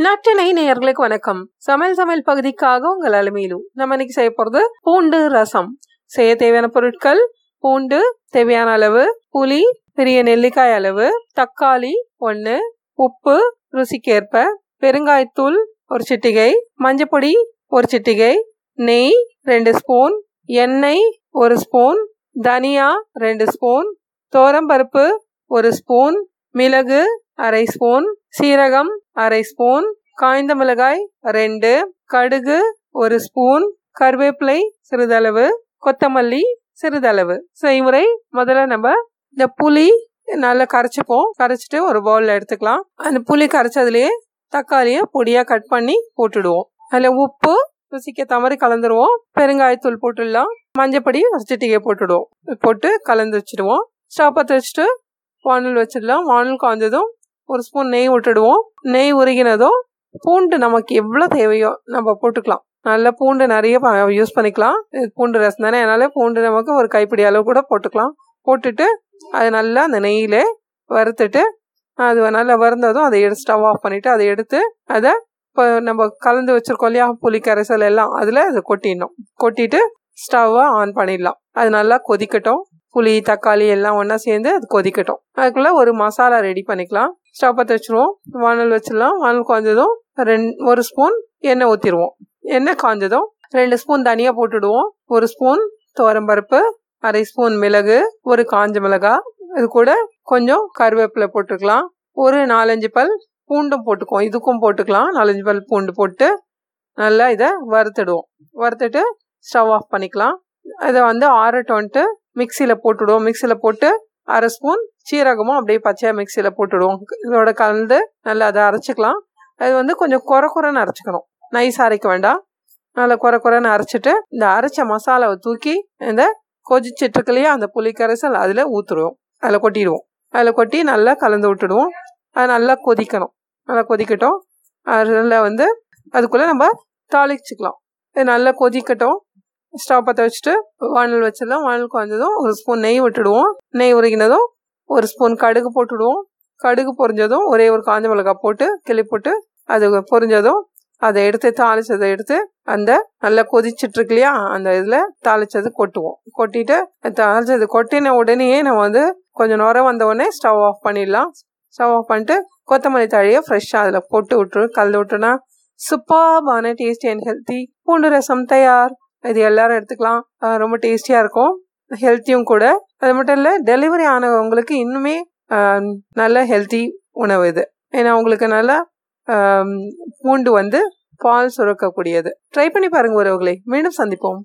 நட்டினை நேயர்களுக்கு வணக்கம். சமையல் சமையல் பகுதிக்காக உங்கள் அலுமையிலும் நம்ம இன்னைக்கு செய்ய போறது பூண்டு ரசம். செய்ய தேவையான பொருட்கள் பூண்டு தேவையான அளவு புளி பெரிய நெல்லிக்காய் அளவு தக்காளி ஒன்று உப்பு ருசிக்கேற்ப பெருங்காயத்தூள் ஒரு சிட்டிகை மஞ்சப்பொடி ஒரு சிட்டிகை நெய் ரெண்டு ஸ்பூன் எண்ணெய் ஒரு ஸ்பூன் தனியா ரெண்டு ஸ்பூன் தோரம்பருப்பு ஒரு ஸ்பூன் மிளகு அரை ஸ்பூன் சீரகம் அரை ஸ்பூன் காய்ந்த மிளகாய் ரெண்டு கடுகு ஒரு ஸ்பூன் கருவேப்பிலை சிறிதளவு கொத்தமல்லி சிறிதளவு. செய்முறை முதல்ல நம்ம இந்த புளி நல்லா கரைச்சிப்போம். கரைச்சிட்டு ஒரு பவுலில் எடுத்துக்கலாம். அந்த புளி கரைச்சதுலேயே தக்காளியை பொடியாக கட் பண்ணி போட்டுடுவோம். அதில் உப்பு ருசிக்க தவறி கலந்துருவோம். பெருங்காயத்தூள் போட்டுடலாம். மஞ்சப்பொடி ஒரு சிட்டிகை போட்டுடுவோம். போட்டு கலந்து வச்சுடுவோம். ஸ்டவ் பற்ற வச்சுட்டு வானல் வச்சிடலாம். வானல் காய்ஞ்சதும் ஒரு ஸ்பூன் நெய் விட்டுடுவோம். நெய் உருகினதும் பூண்டு நமக்கு எவ்வளோ தேவையோ நம்ம போட்டுக்கலாம். நல்ல பூண்டு நிறைய யூஸ் பண்ணிக்கலாம். பூண்டு ரசம் தானே அதனால பூண்டு நமக்கு ஒரு கைப்பிடி அளவு கூட போட்டுக்கலாம். போட்டுட்டு அது நல்லா அந்த நெய்யில் வறுத்துட்டு அது நல்லா வறுந்ததும் அதை எடுத்து ஸ்டவ் ஆஃப் பண்ணிவிட்டு அதை எடுத்து அதை இப்போ நம்ம கலந்து வச்சிருக்கோம் இல்லையா புளி கரைசல் எல்லாம் அதில் அதை கொட்டிடணும். கொட்டிட்டு ஸ்டவ்வை ஆன் பண்ணிடலாம். அது நல்லா கொதிக்கட்டும். புளி தக்காளி எல்லாம் ஒன்றா சேர்ந்து அது கொதிக்கட்டும். அதுக்குள்ளே ஒரு மசாலா ரெடி பண்ணிக்கலாம். ஸ்டவ் பற்ற வச்சுருவோம். வானல் வச்சிடலாம். வானல் காய்ஞ்சதும் ரெண்டு ஒரு ஸ்பூன் எண்ணெய் ஊற்றிடுவோம் எண்ணெய் காய்ஞ்சதும் ரெண்டு ஸ்பூன் தனியாக போட்டுடுவோம். ஒரு ஸ்பூன் துவரம்பருப்பு அரை ஸ்பூன் மிளகு ஒரு காஞ்ச மிளகா. இது கூட கொஞ்சம் கருவேப்பிலை போட்டுக்கலாம். ஒரு நாலஞ்சு பல் பூண்டும் போட்டுக்குவோம். இதுக்கும் போட்டுக்கலாம். நாலஞ்சு பல் பூண்டு போட்டு நல்லா இதை வறுத்துடுவோம். வறுத்துட்டு ஸ்டவ் ஆஃப் பண்ணிக்கலாம். இதை வந்து ஆறட்டோன்ட்டு மிக்சியில் போட்டுடுவோம். மிக்சியில் போட்டு அரை ஸ்பூன் சீரகமும் அப்படியே பச்சையாக மிக்சியில் போட்டுடுவோம். இதோட கலந்து நல்லா அதை அரைச்சிக்கலாம். அது வந்து கொஞ்சம் குறை குறைன்னு அரைச்சிக்கணும். நைஸ் அரைக்க வேண்டாம். நல்லா குறை குறைன்னு அரைச்சிட்டு இந்த அரைச்ச மசாலாவை தூக்கி இந்த கொதிச்சிட்டு அந்த புளிக்கரைசல் அதில் ஊற்றுடுவோம் அதில் கொட்டிடுவோம். அதில் கொட்டி நல்லா கலந்து விட்டுடுவோம். அது நல்லா கொதிக்கணும். நல்லா கொதிக்கட்டும். அதில் வந்து அதுக்குள்ளே நம்ம தாளிச்சிக்கலாம். இது நல்லா கொதிக்கட்டும். ஸ்டவ் பற்ற வச்சுட்டு வானல் வச்சிடலாம் வானல் குறைஞ்சதும் ஒரு ஸ்பூன் நெய் விட்டுடுவோம். நெய் உருகினதும் ஒரு ஸ்பூன் கடுகு போட்டுடுவோம். கடுகு பொரிஞ்சதும் ஒரே ஒரு காஞ்ச மிளகாய் போட்டு கிளி போட்டு அது பொரிஞ்சதும் அதை எடுத்து தாளிச்சதை எடுத்து அந்த நல்லா கொதிச்சுட்டு இருக்கு இல்லையா அந்த இதில் தாளிச்சது கொட்டுவோம். கொட்டிட்டு தாளிச்சது கொட்டின உடனே நம்ம வந்து கொஞ்சம் நேரம் வந்த உடனே ஸ்டவ் ஆஃப் பண்ணிடலாம். ஸ்டவ் ஆஃப் பண்ணிட்டு கொத்தமல்லி தழையை ஃப்ரெஷ்ஷாக அதில் போட்டு விட்டுரு கலந்து விட்டுனா சூப்பர்பான டேஸ்டி அண்ட் ஹெல்த்தி பூண்டு ரசம் தயார். இது எல்லாரும் எடுத்துக்கலாம். ரொம்ப டேஸ்டியாக இருக்கும். ஹெல்த்தியும் கூட. அது மட்டும் இல்லை டெலிவரி ஆனவங்களுக்கு இன்னுமே நல்ல ஹெல்த்தி உணவு இது. ஏன்னா உங்களுக்கு நல்லா பூண்டு வந்து பால் சுரக்கக்கூடியது. ட்ரை பண்ணி பாருங்க உறவுகளை. மீண்டும் சந்திப்போம்.